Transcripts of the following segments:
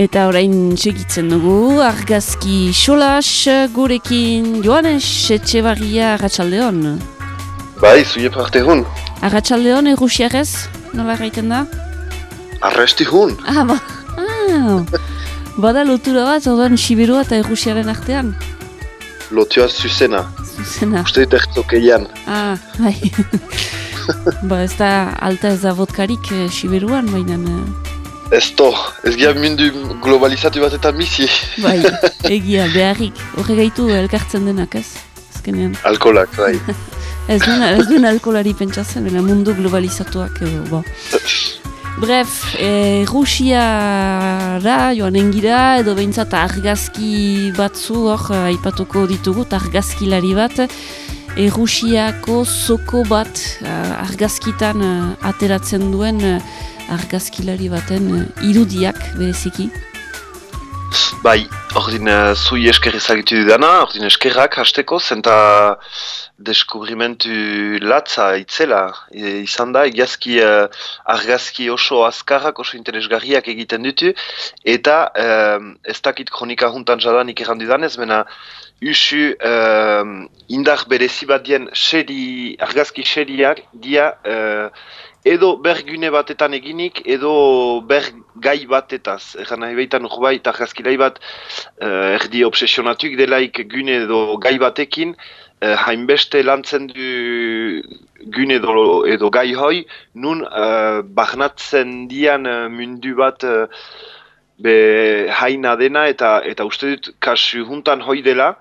Eta orain segitzen dugu, argazki solas gurekin Joanes Etxebarria Arratxaldeon. Bai, zuie parte hun. Arratxaldeon, errusiarez, nola gaiten da? Arresti hun. Ah, ba. Ah. Bada lotura bat, orduan Sibirua eta errusiaren artean? Lotua zuzena. Zuzena. Uste dut ertzokeian. Ah, bai. ba, ez da alta ez da vodkarik eh, Sibiruan, baina... eh, Ez to, ez gira mundu globalizatu batetan bizi. Bai, egia, beharrik. Horre gaitu elkartzen denak, ez? Azkenean. Alkolak, bai. Ez duen, ez duen alkolari pentsatzen, baina mundu globalizatuak edo, bo. Bref, e, Rusiara joan engira, edo behintzat argazki batzu hor eh, aipatuko ditugu, argazkilari bat. E, Rusiako zoko bat eh, argazkitan eh, ateratzen duen eh, argazkilari baten eh, irudiak bereziki. Bai, ordin uh, zui esker ezagitu dudana, ordin eskerrak hasteko, zenta deskubrimentu latza itzela. E, izan da, egiazki uh, argazki oso azkarrak, oso interesgarriak egiten ditu, eta uh, ez dakit kronika juntan jadanik errandu danez, mena usu uh, indar berezi dien seri, argazki seriak dia uh, edo bergune batetan eginik, edo bergai batetaz. Egan nahi behitan urbait argazkilai bat uh, erdi obsesionatuk delaik gune edo gai batekin, uh, hainbeste lantzen du gune edo, edo gai hoi, nun uh, bahnatzen dian uh, mundu bat uh, be haina dena eta eta uste dut kasu juntan hoi dela,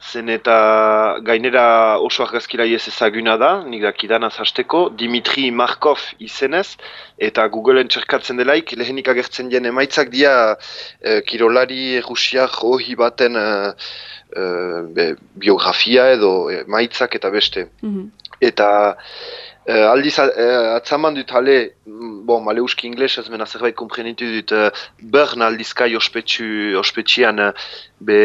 zen eta gainera oso argazkilai ez ezaguna da, nik dakidanaz hasteko, Dimitri Markov izenez, eta Googleen txerkatzen delaik, lehenik agertzen dien emaitzak dia eh, kirolari rusiak hohi baten eh, be, biografia edo emaitzak eta beste. Eta eh, aldiz eh, atzaman dut ale, mm, bon, maleuski ingles ez mena zerbait komprenitu dut, eh, Bern aldizkai ospetsu, ospetxian eh, be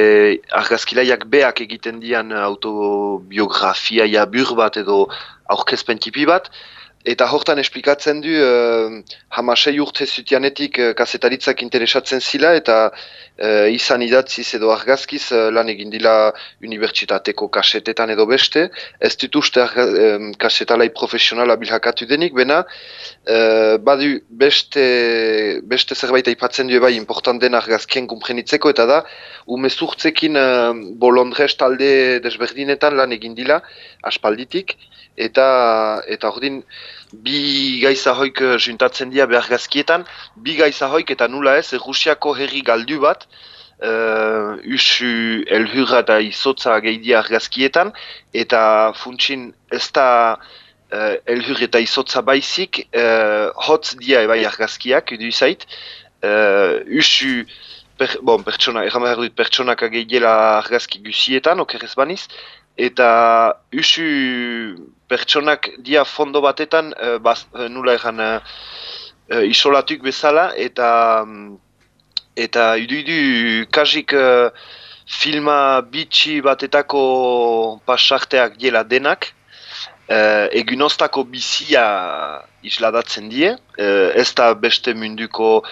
argazkilaiak beak egiten dian autobiografia jabur bat edo aurkezpen tipi bat, Eta hortan esplikatzen du, uh, hamasei urte zutianetik uh, kasetaritzak interesatzen zila eta uh, izan idatziz edo argazkiz uh, lan egin dila unibertsitateko kasetetan edo beste. Ez dut uste kasetalai profesionala bilhakatu denik, bena uh, badu beste, beste zerbait aipatzen du bai important den argazkien kumprenitzeko eta da umezurtzekin uh, bolondrez talde desberdinetan lan egin dila aspalditik eta eta ordin bi gaiza hoik eh, juntatzen dira behargazkietan, bi gaiza hoik eta nula ez, Rusiako herri galdu bat, uh, usu elhurra eta izotza gehidia argazkietan, eta funtsin ez da uh, elhur eta izotza baizik, uh, hotz dia ebai argazkiak, edu izait, uh, usu Per, bon, pertsona, erran behar dut pertsonak ageiela argazki guzietan, okerrez baniz, eta usu pertsonak dia fondo batetan uh, baz, uh, nula egan uh, uh, isolatuk bezala eta um, eta idu-idu kasik uh, filma bitxi batetako pasarteak diela denak uh, egunostako bizia isladatzen die uh, ez da beste munduko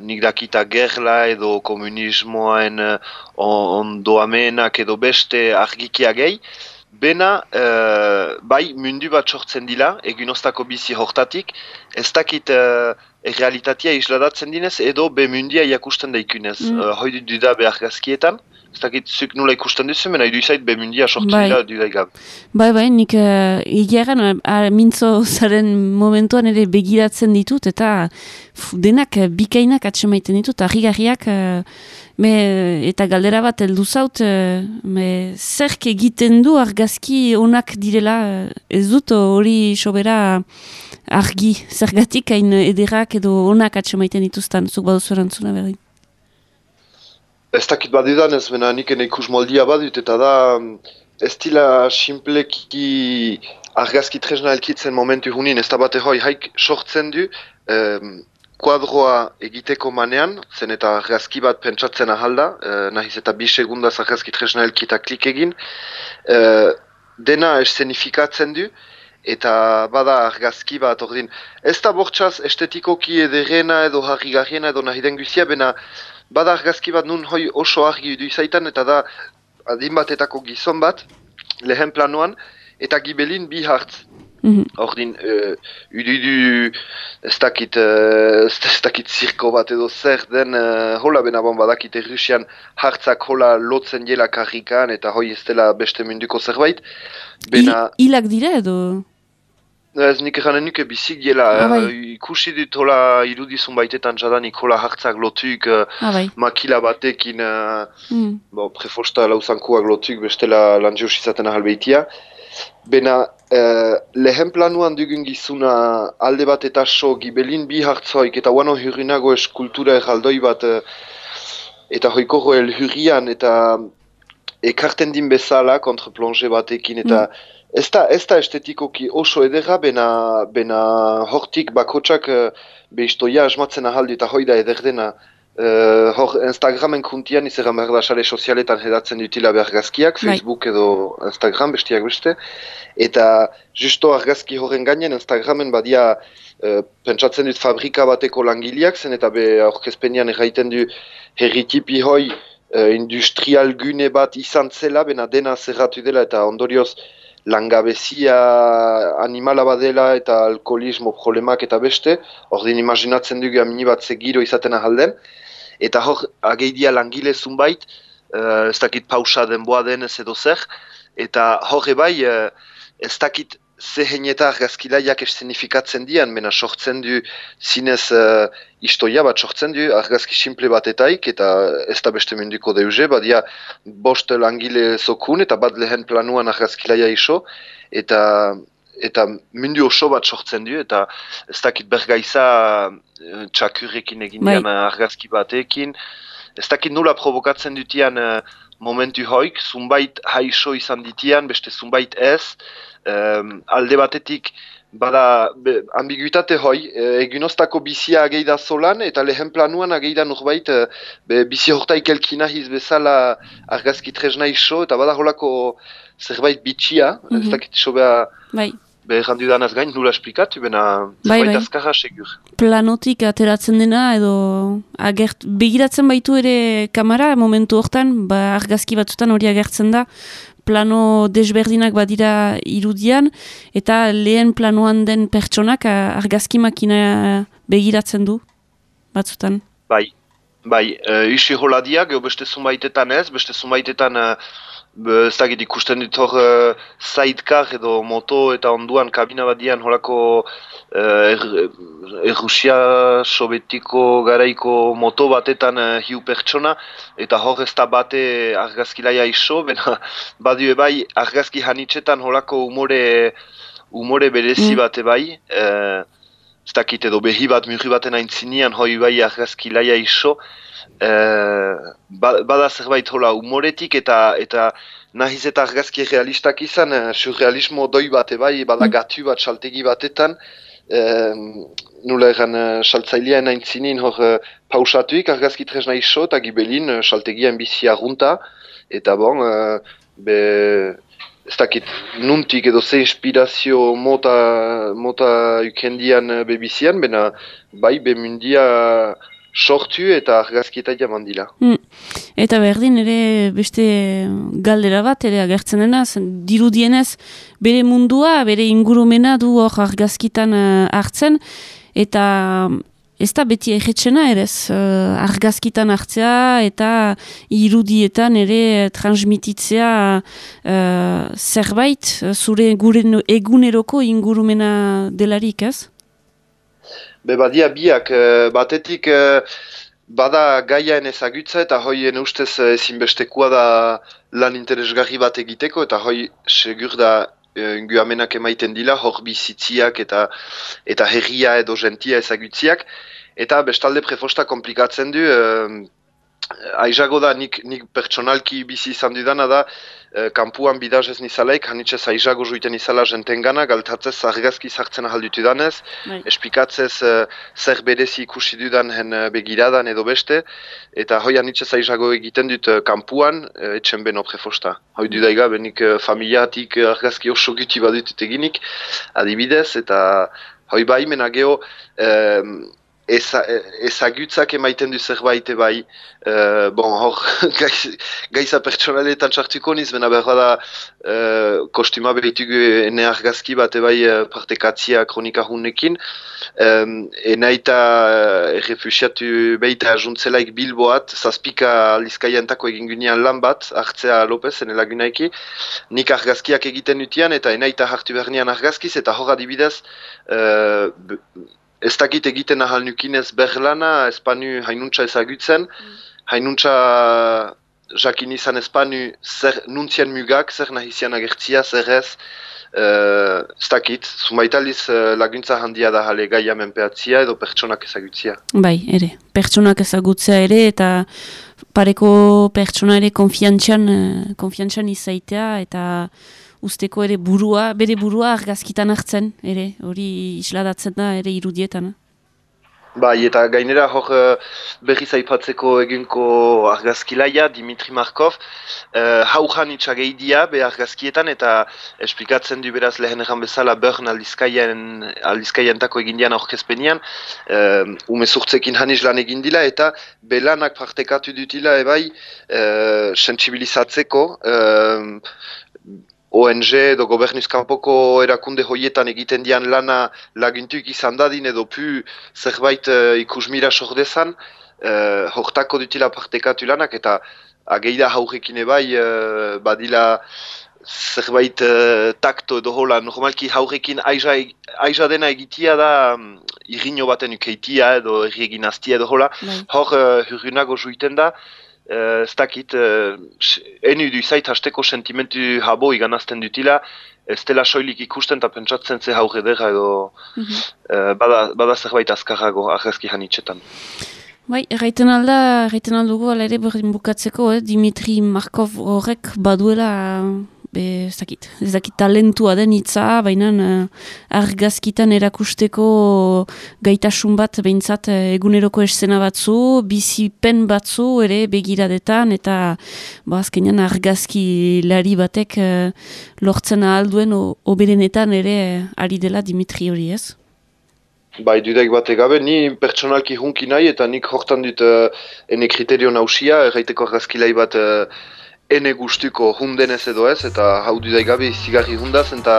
nik dakita gerla edo komunismoaen uh, ondoamenak edo beste argikia gehi Bena, uh, bai, mundu bat sortzen dila, egunostako bizi hortatik, ez dakit uh, realitatea isladatzen dinez, edo be mundia iakusten daikunez. Mm. Uh, Hoi duda behar gazkietan, ez dakit zuk nula ikusten duzu, mena idu izait be mundia sortzen Bai. dila duda egab. Bai, bai, nik uh, egiaren uh, mintzo zaren momentuan ere begiratzen ditut, eta fu, denak uh, bikainak atsemaiten ditut, harri-garriak, uh, me, eta galdera bat heldu zaut, uh, me, zerk egiten du argazki onak direla, ez dut hori sobera argi, zergatik hain ederrak edo onak atsemaiten dituztan, zuk baduzu erantzuna berdin. Ez dakit badidan ez, mena nik ene ikus moldia badut, eta da mm, ez dila simpleki argazki tresna elkitzen momentu hunin, ez da bate hoi haik sortzen du, em, kuadroa egiteko manean, zen eta argazki bat pentsatzen ahalda, e, nahiz eta bi segundaz argazki tresna elkita klik egin, e, dena eszenifikatzen du, eta bada argazki bat ordin. Ez da bortxaz estetikoki ederena edo harrigarriena edo nahi den guzia, bena bada argazki bat nun hoi oso argi du izaitan, eta da adin batetako gizon bat, lehen planoan, eta gibelin bi hartz. Mhm. Hor din, uh, ududu ez dakit, uh, ez dakit zirko bat edo zer den, uh, hola benabon badakit errusian hartzak hola lotzen jela karrikan eta hoi ez dela beste munduko zerbait. Bena, I, ilak dira edo? Ez nik eranen nuke bizik jela, Ah, bai. uh, ikusi dut hola irudizun baitetan jadanik hola hartzak lotuk, uh, Ah, bai. makila batekin, Mm. bo, prefosta lauzankuak lotuk bestela lanzios izaten ahalbeitia. Bena, eh, lehen planuan dugun gizuna alde bat eta so gibelin bi hartzoik eta wano hurrinago eskultura erraldoi bat eh, eta hoiko joel hurrian eta ekarten din bezala kontraplonge batekin eta ez, da, ez da estetikoki oso edera bena, bena hortik bakotsak eh, behistoia asmatzen ahaldi eta hoi da eder dena Uh, hor Instagramen kuntian izan behar da sare sozialetan hedatzen dutila argazkiak, Bai. Facebook edo Instagram bestiak beste. Eta justo argazki horren gainen Instagramen badia uh, pentsatzen dut fabrika bateko langileak zen eta be aurkezpenian erraiten du herritipi hoi uh, industrial gune bat izan zela, bena dena zerratu dela eta ondorioz langabezia animala badela eta alkoholismo problemak eta beste, ordin imaginatzen dugu amini bat zegiro izaten ahalden, eta hor ageidia langile zunbait, uh, ez dakit pausa denboa denez edo zer, eta hor bai uh, ez dakit zehen eta argazkilaiak eszenifikatzen dian, mena sortzen du zinez uh, istoia bat sortzen du argazki simple batetaik eta ez da beste munduko deuze, badia bost langile zokun eta bat lehen planuan argazkilaia iso, eta eta mundu oso bat sortzen du, eta ez dakit bergaiza eh, txakurrekin egin Bai. eh, argazki batekin, ez dakit nula provokatzen dutian eh, momentu hoik, zunbait haiso izan ditian, beste zunbait ez, em, alde batetik bada be, ambiguitate hoi, e, egunoztako bizia ageida zolan, eta lehen planuan ageida norbait e, be, bizi hortaik elkina bezala argazki tresna iso, eta bada holako zerbait bitxia, Mhm. ez dakit iso beha Bai. Be errandu danaz gain nula esplikatu, bena Bai, zerbait bai. azkarra segur. planotik ateratzen dena edo agert, begiratzen baitu ere kamera momentu hortan, ba argazki batzutan hori agertzen da, plano desberdinak badira irudian, eta lehen planoan den pertsonak argazki makina begiratzen du, batzutan. Bai, bai, uh, isi holadiak, beste zunbaitetan ez, beste zunbaitetan uh, be, ez dakit ikusten dut hor uh, sidecar edo moto eta onduan kabina badian holako uh, er, Errusia sobetiko garaiko moto batetan uh, hiu pertsona eta hor ez da bate argazkilaia iso, bena badue bai argazki hanitzetan holako umore, umore berezi Mm. bate bai, uh, ez dakit edo behi bat murri baten aintzinean hoi bai argazki laia iso, ba- bada zerbait hola humoretik eta eta nahiz eta argazki realistak izan, eh, surrealismo doi bate bai, bada Mm. gatu bat saltegi batetan, eh, nula egan uh, saltzailean aintzinin hor pausatuik argazki tresna iso eta gibelin uh, saltegian bizi arrunta, eta bon, eh, be, ez dakit, nuntik edo ze inspirazio mota, mota ukendian eh, bebizian, bena bai bemundia sortu eta argazkieta jaman dila. Eta berdin ere beste galdera bat ere agertzen dena, dirudienez bere mundua, bere ingurumena du hor argazkitan eh, hartzen, eta ez da beti egitzena ere eh, argazkitan hartzea eta irudietan ere transmititzea eh, zerbait eh, zure gure eguneroko ingurumena delarik ez? Be badia biak, batetik bada gaiaen ezagutza eta hoien ustez ezinbestekoa da lan interesgarri bat egiteko eta hoi segur da eh, ingu amenak emaiten dila hor bizitziak eta eta herria edo gentia ezagutziak eta bestalde prefosta komplikatzen du eh, aizago da nik, nik pertsonalki bizi izan dudana da eh, kanpuan bidaz ez nizalaik, hanitzez aizago juiten izala jentengana, galtatzez argazki sartzen ahaldutu danez, Bai. espikatzez uh, zer berezi ikusi dudan hen uh, begiradan edo beste, eta hoi anitzez aizago egiten dut kanpuan, uh, etxen beno prefosta. Hoi dudaiga, benik uh, familiatik argazki oso guti badut eginik, adibidez, eta hoi bai mena geho, um, ezagutzak emaiten du zerbait bai, uh, bon, hor, gaiz, gaiza pertsonaletan txartuko niz, bena behar da uh, kostuma behitugu ene argazki bat bai uh, partekatzia kronika hunekin, um, ena eta uh, refusiatu behita juntzelaik bilboat, zazpika lizkaientako egin gunean lan bat, hartzea Lopez, ene lagunaiki, nik argazkiak egiten utian, eta ena eta hartu behar argazkiz, eta hor adibidez, uh, ez dakit egiten ahal nukinez berlana, espanu hainuntza ezagutzen, mm. hainuntza jakin izan espanu zer nuntzian mugak, zer nahi zian agertzia, zer ez, uh, ez dakit, zumaitaliz uh, laguntza handia da jale gai amenpeatzia edo pertsonak ezagutzia. Bai, ere, pertsonak ezagutzea ere eta pareko pertsona ere konfiantxan, uh, konfiantxan izaitea eta usteko ere burua, bere burua argazkitan hartzen, ere, hori isladatzen da, ere irudietan. Bai, eta gainera hor uh, berri zaipatzeko eginko argazkilaia, Dimitri Markov, uh, haujan itxageidia be argazkietan, eta esplikatzen du beraz lehen egan bezala Bern aldizkaien, aldizkaien tako egin dian aurkezpenian, uh, ume zurtzekin haniz lan egin dila, eta belanak partekatu dutila ebai uh, sensibilizatzeko, ONG edo gobernuzkanpoko erakunde hoietan egiten dian lana lagintuik izan dadin edo pu zerbait uh, ikusmira sordezan, uh, hortako dutila partekatu lanak eta ageida haurekin ebai uh, badila zerbait uh, takto edo hola, normalki haurekin aiza, aiza dena egitia da um, irriño baten ukeitia edo erri egin edo hola, bai. hor uh, hurrunago juiten da, ez dakit, uh, enu du izait hasteko sentimentu habo iganazten dutila, ez dela soilik ikusten eta pentsatzen ze haure dira edo mm -hmm. bada, bada zerbait azkarrago argazki hanitzetan. Bai, erraiten alda, erraiten aldugu, ala ere berdin bukatzeko, eh? Dimitri Markov horrek baduela be, ez dakit, ez dakit talentua den hitza, baina uh, argazkitan erakusteko gaitasun bat behintzat uh, eguneroko esena batzu, bizipen batzu ere begiradetan, eta ba, azkenean argazki lari batek uh, lortzen ahalduen oberenetan ere uh, ari dela Dimitri hori ez? Bai, dudek bate gabe, ni pertsonalki hunki nahi eta nik hortan dut uh, ene kriterio nausia, erraiteko argazkilai bat ene guztuko hundenez edo ez, eta hau dudai gabe zigarri hundaz, eta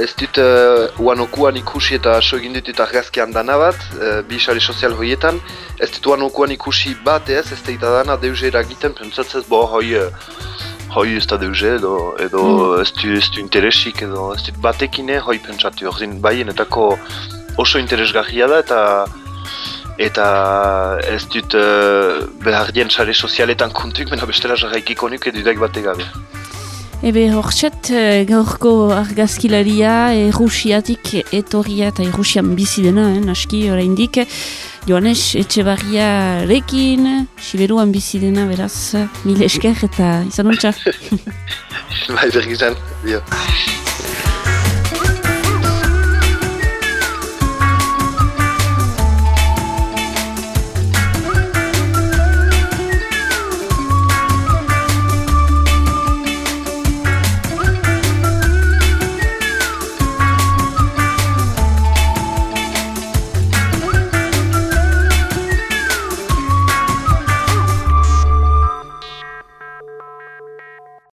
ez dut uh, uanokuan ikusi eta so egin dut eta argazkian dana bat, uh, bi sari sozial hoietan, ez dut uanokuan ikusi bat ez, ez da dana deuze eragiten, pentsatzez bo hoi, uh, hoi ez da deuze edo, edo mm. ez du, ez du interesik edo ez dut batekine hoi pentsatu, hori bai, oso interesgarria da eta eta ez dut uh, behar dien sare sozialetan kontuk, mena bestela jarraikiko nuk edudek bate gabe. Ebe horxet, eh, gaurko argazkilaria errusiatik etorria eta errusian bizi dena, eh, naski oraindik. Joanes Etxebarria rekin, Siberuan bizi dena beraz, mil esker eta izan ontsa. Bai, bergizan, bio.